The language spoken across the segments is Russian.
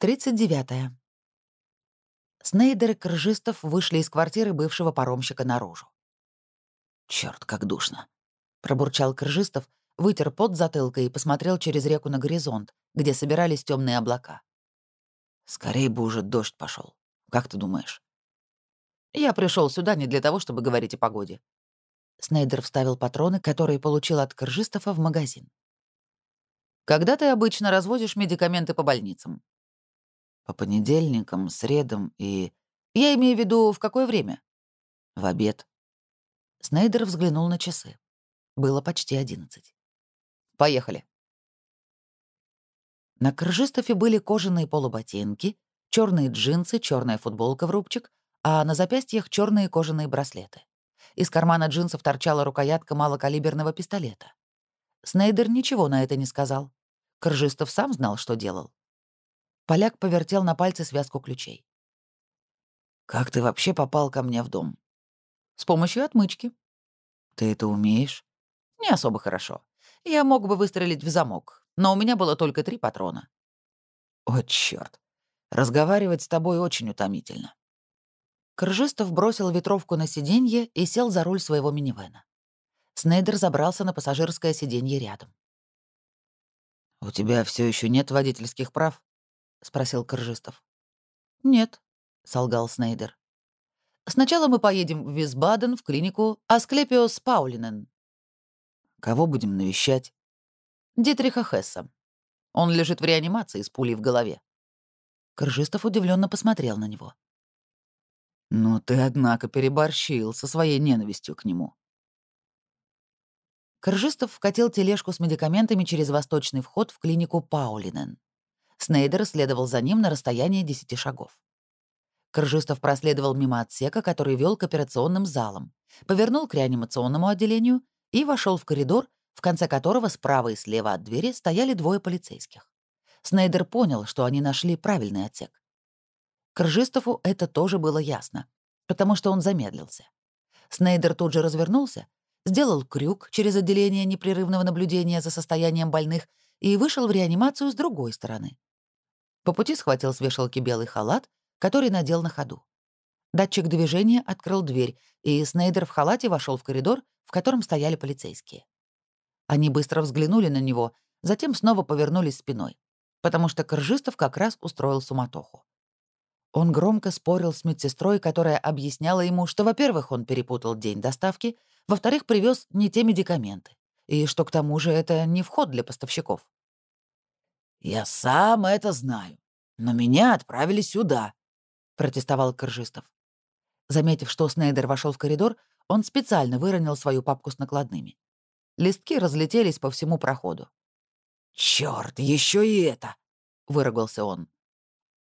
39. Снейдер и Крыжистов вышли из квартиры бывшего паромщика наружу. Черт, как душно!» — пробурчал Крыжистов, вытер пот затылкой и посмотрел через реку на горизонт, где собирались темные облака. «Скорее бы уже дождь пошел. Как ты думаешь?» «Я пришел сюда не для того, чтобы говорить о погоде». Снейдер вставил патроны, которые получил от Крыжистова в магазин. «Когда ты обычно развозишь медикаменты по больницам?» По понедельникам, средам и... Я имею в виду, в какое время? В обед. Снейдер взглянул на часы. Было почти одиннадцать. Поехали. На Крыжистофе были кожаные полуботинки, черные джинсы, черная футболка в рубчик, а на запястьях черные кожаные браслеты. Из кармана джинсов торчала рукоятка малокалиберного пистолета. Снейдер ничего на это не сказал. Крыжистов сам знал, что делал. Поляк повертел на пальце связку ключей. «Как ты вообще попал ко мне в дом?» «С помощью отмычки». «Ты это умеешь?» «Не особо хорошо. Я мог бы выстрелить в замок, но у меня было только три патрона». «О, чёрт. Разговаривать с тобой очень утомительно». Крыжистов бросил ветровку на сиденье и сел за руль своего минивэна. Снейдер забрался на пассажирское сиденье рядом. «У тебя все еще нет водительских прав?» — спросил Крыжистов. «Нет», — солгал Снейдер. «Сначала мы поедем в Висбаден, в клинику Асклепиос Паулинен». «Кого будем навещать?» «Дитриха Хесса. Он лежит в реанимации с пулей в голове». Крыжистов удивленно посмотрел на него. «Ну ты, однако, переборщил со своей ненавистью к нему». Крыжистов вкатил тележку с медикаментами через восточный вход в клинику Паулинен. Снейдер следовал за ним на расстоянии десяти шагов. Крыжистов проследовал мимо отсека, который вел к операционным залам, повернул к реанимационному отделению и вошел в коридор, в конце которого справа и слева от двери стояли двое полицейских. Снейдер понял, что они нашли правильный отсек. Крыжистову это тоже было ясно, потому что он замедлился. Снейдер тут же развернулся, сделал крюк через отделение непрерывного наблюдения за состоянием больных и вышел в реанимацию с другой стороны. По пути схватил с вешалки белый халат, который надел на ходу. Датчик движения открыл дверь, и Снейдер в халате вошел в коридор, в котором стояли полицейские. Они быстро взглянули на него, затем снова повернулись спиной, потому что Кржистов как раз устроил суматоху. Он громко спорил с медсестрой, которая объясняла ему, что, во-первых, он перепутал день доставки, во-вторых, привез не те медикаменты, и что к тому же это не вход для поставщиков. «Я сам это знаю, но меня отправили сюда», — протестовал Крыжистов. Заметив, что Снейдер вошел в коридор, он специально выронил свою папку с накладными. Листки разлетелись по всему проходу. «Чёрт, еще и это!» — выругался он.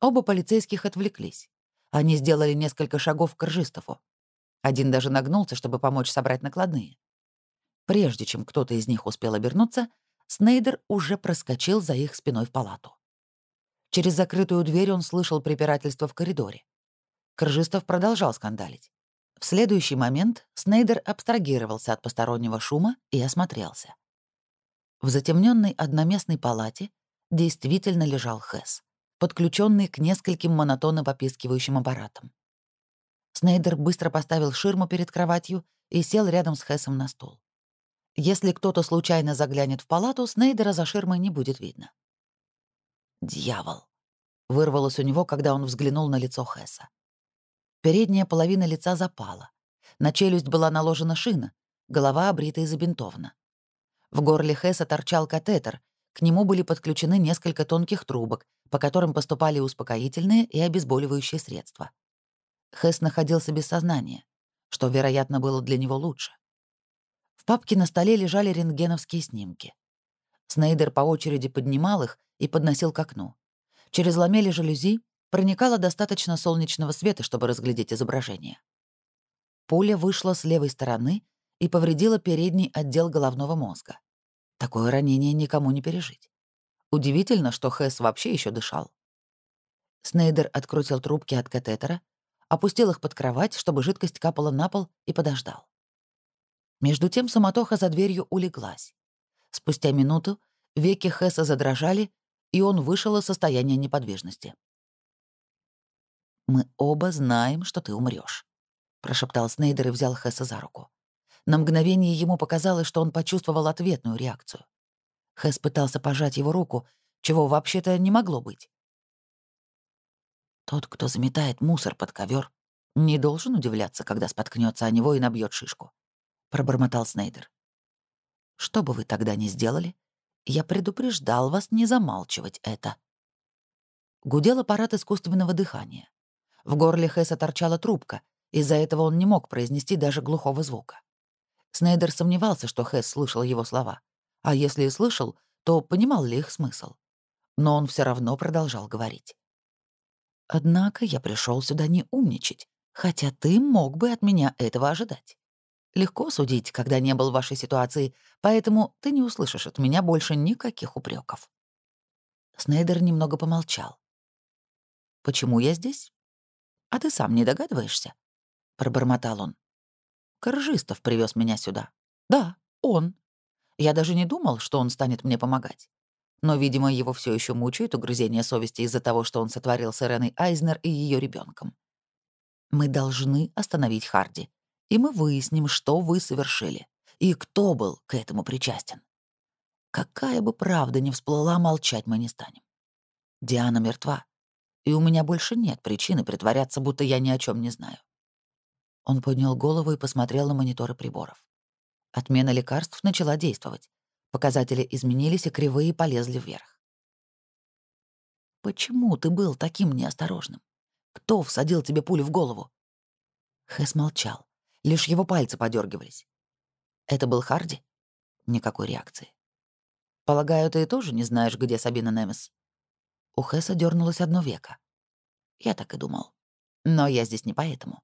Оба полицейских отвлеклись. Они сделали несколько шагов к Ржистову. Один даже нагнулся, чтобы помочь собрать накладные. Прежде чем кто-то из них успел обернуться, Снейдер уже проскочил за их спиной в палату. Через закрытую дверь он слышал препирательство в коридоре. Крыжистов продолжал скандалить. В следующий момент Снейдер абстрагировался от постороннего шума и осмотрелся. В затемненной одноместной палате действительно лежал Хэс, подключенный к нескольким монотонно попискивающим аппаратам. Снейдер быстро поставил ширму перед кроватью и сел рядом с Хэсом на стул. Если кто-то случайно заглянет в палату, Снейдера за ширмой не будет видно. «Дьявол!» — вырвалось у него, когда он взглянул на лицо Хесса. Передняя половина лица запала. На челюсть была наложена шина, голова обрита и забинтована. В горле Хесса торчал катетер, к нему были подключены несколько тонких трубок, по которым поступали успокоительные и обезболивающие средства. Хесс находился без сознания, что, вероятно, было для него лучше. В папке на столе лежали рентгеновские снимки. Снейдер по очереди поднимал их и подносил к окну. Через ламели жалюзи проникало достаточно солнечного света, чтобы разглядеть изображение. Пуля вышла с левой стороны и повредила передний отдел головного мозга. Такое ранение никому не пережить. Удивительно, что Хэс вообще еще дышал. Снейдер открутил трубки от катетера, опустил их под кровать, чтобы жидкость капала на пол, и подождал. Между тем суматоха за дверью улеглась. Спустя минуту веки Хесса задрожали, и он вышел из состояния неподвижности. «Мы оба знаем, что ты умрешь, прошептал Снейдер и взял Хесса за руку. На мгновение ему показалось, что он почувствовал ответную реакцию. Хэс пытался пожать его руку, чего вообще-то не могло быть. Тот, кто заметает мусор под ковер, не должен удивляться, когда споткнется о него и набьет шишку, пробормотал Снейдер. Что бы вы тогда ни сделали, я предупреждал вас не замалчивать это. Гудел аппарат искусственного дыхания. В горле Хэса торчала трубка, из-за этого он не мог произнести даже глухого звука. Снейдер сомневался, что Хэс слышал его слова. А если и слышал, то понимал ли их смысл. Но он все равно продолжал говорить. «Однако я пришел сюда не умничать, хотя ты мог бы от меня этого ожидать. Легко судить, когда не был в вашей ситуации, поэтому ты не услышишь от меня больше никаких упреков. Снейдер немного помолчал. «Почему я здесь? А ты сам не догадываешься?» — пробормотал он. «Коржистов привез меня сюда. Да, он. Я даже не думал, что он станет мне помогать. Но, видимо, его все еще мучают угрызения совести из-за того, что он сотворил с Иреной Айзнер и ее ребенком. Мы должны остановить Харди, и мы выясним, что вы совершили и кто был к этому причастен. Какая бы правда ни всплыла, молчать мы не станем. Диана мертва, и у меня больше нет причины притворяться, будто я ни о чем не знаю. Он поднял голову и посмотрел на мониторы приборов. Отмена лекарств начала действовать. Показатели изменились, и кривые полезли вверх. «Почему ты был таким неосторожным? Кто всадил тебе пулю в голову?» Хэс молчал. Лишь его пальцы подергивались. Это был Харди? Никакой реакции. Полагаю, ты тоже не знаешь, где Сабина Немес? У Хэса дернулось одно веко. Я так и думал. Но я здесь не поэтому.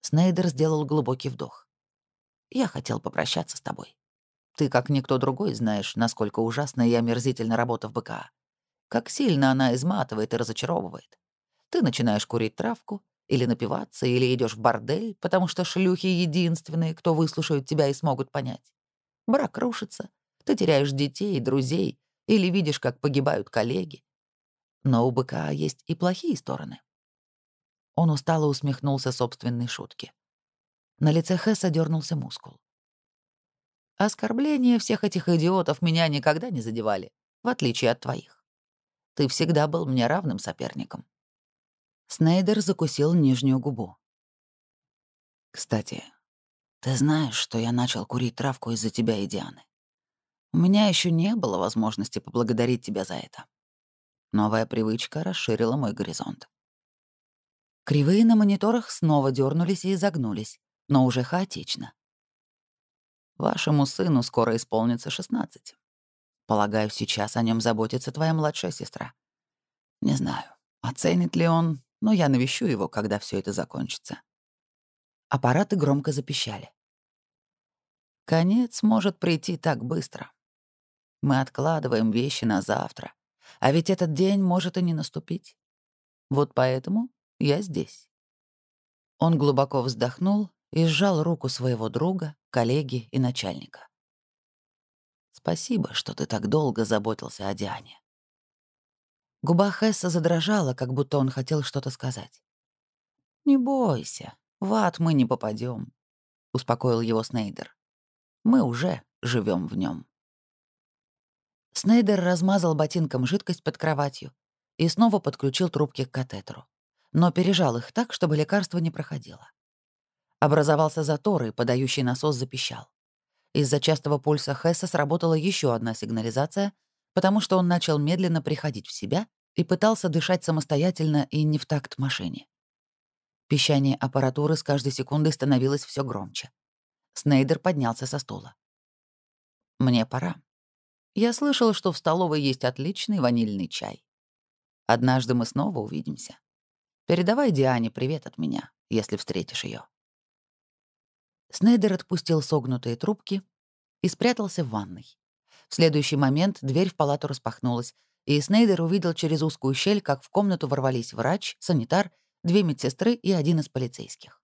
Снейдер сделал глубокий вдох. Я хотел попрощаться с тобой. Ты, как никто другой, знаешь, насколько ужасна и омерзительна работа в БКА. Как сильно она изматывает и разочаровывает. Ты начинаешь курить травку, или напиваться, или идешь в бордель, потому что шлюхи единственные, кто выслушают тебя и смогут понять. Брак рушится, ты теряешь детей и друзей, или видишь, как погибают коллеги. Но у быка есть и плохие стороны. Он устало усмехнулся собственной шутке. На лице Хесса дернулся мускул. Оскорбления всех этих идиотов меня никогда не задевали, в отличие от твоих. Ты всегда был мне равным соперником. Снейдер закусил нижнюю губу. «Кстати, ты знаешь, что я начал курить травку из-за тебя и Дианы. У меня еще не было возможности поблагодарить тебя за это. Новая привычка расширила мой горизонт. Кривые на мониторах снова дернулись и изогнулись, но уже хаотично. Вашему сыну скоро исполнится 16. Полагаю, сейчас о нем заботится твоя младшая сестра. Не знаю, оценит ли он, но я навещу его, когда все это закончится. Аппараты громко запищали. Конец может прийти так быстро. Мы откладываем вещи на завтра, а ведь этот день может и не наступить. Вот поэтому я здесь. Он глубоко вздохнул и сжал руку своего друга, коллеги и начальника. «Спасибо, что ты так долго заботился о Диане. Губа Хесса задрожала, как будто он хотел что-то сказать. «Не бойся, в ад мы не попадем, успокоил его Снейдер. «Мы уже живем в нем. Снейдер размазал ботинком жидкость под кроватью и снова подключил трубки к катетеру, но пережал их так, чтобы лекарство не проходило. Образовался затор, и подающий насос запищал. Из-за частого пульса Хесса сработала еще одна сигнализация — потому что он начал медленно приходить в себя и пытался дышать самостоятельно и не в такт машине. Пищание аппаратуры с каждой секундой становилось все громче. Снейдер поднялся со стула. «Мне пора. Я слышал, что в столовой есть отличный ванильный чай. Однажды мы снова увидимся. Передавай Диане привет от меня, если встретишь ее. Снейдер отпустил согнутые трубки и спрятался в ванной. В следующий момент дверь в палату распахнулась, и Снейдер увидел через узкую щель, как в комнату ворвались врач, санитар, две медсестры и один из полицейских.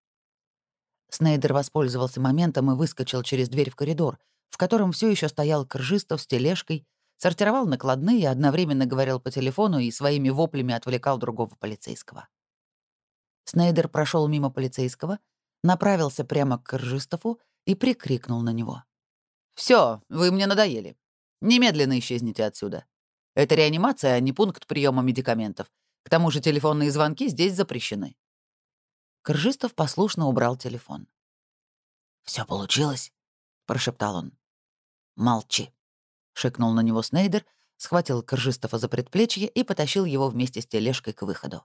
Снейдер воспользовался моментом и выскочил через дверь в коридор, в котором все еще стоял Кржистов с тележкой, сортировал накладные, одновременно говорил по телефону и своими воплями отвлекал другого полицейского. Снейдер прошел мимо полицейского, направился прямо к Ржистову и прикрикнул на него. Все, вы мне надоели. Немедленно исчезните отсюда. Это реанимация, а не пункт приема медикаментов. К тому же телефонные звонки здесь запрещены». Кржистов послушно убрал телефон. Все получилось?» — прошептал он. «Молчи», — шикнул на него Снейдер, схватил Кржистова за предплечье и потащил его вместе с тележкой к выходу.